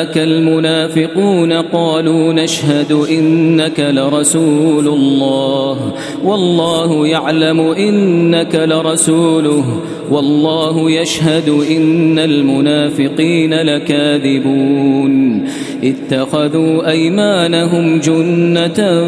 جاءك المنافقون قالوا نشهد إنك لرسول الله. والله يعلم إنك لرسوله. والله يشهد إن المنافقين لكاذبون. اتخذوا أيمانهم جنة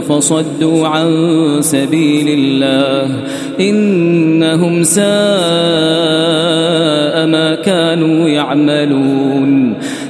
فصدوا عن سبيل الله. إنهم ساء ما كانوا يعملون.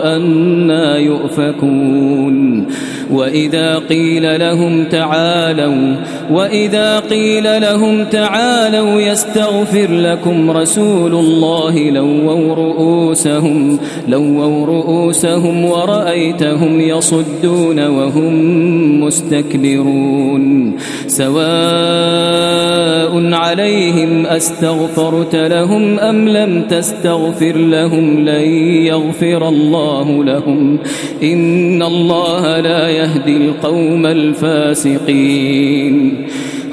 أنا يؤفكون. وإذا قيل لهم تعالوا وإذا قيل لهم تعالوا يستغفر لكم رسول الله لووا رؤوسهم لووا رؤوسهم ورأيتهم يصدون وهم مستكبرون. سواء عليهم أستغفرت لهم أم لم تستغفر لهم لن يغفر الله لهم. إن الله لا يهدي القوم الفاسقين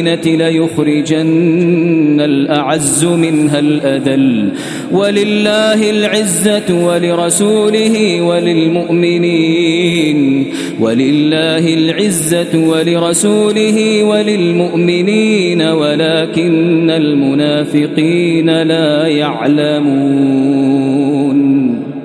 المدينة ليخرجن الأعز منها الأذل. ولله العزة ولرسوله وللمؤمنين. ولله العزة ولرسوله وللمؤمنين. ولكن المنافقين لا يعلمون.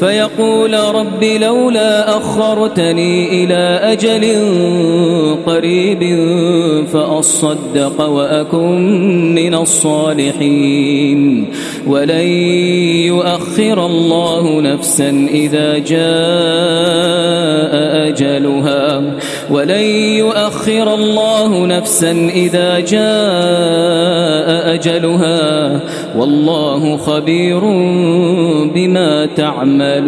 فيقول رب لولا أخرتني إلى أجل قريب فأصدق وأكن من الصالحين. ولن يؤخر الله نفسا إذا جاء أجلها. ولن يؤخر الله نفسا إذا جاء أجلها. والله خبير بما تعملون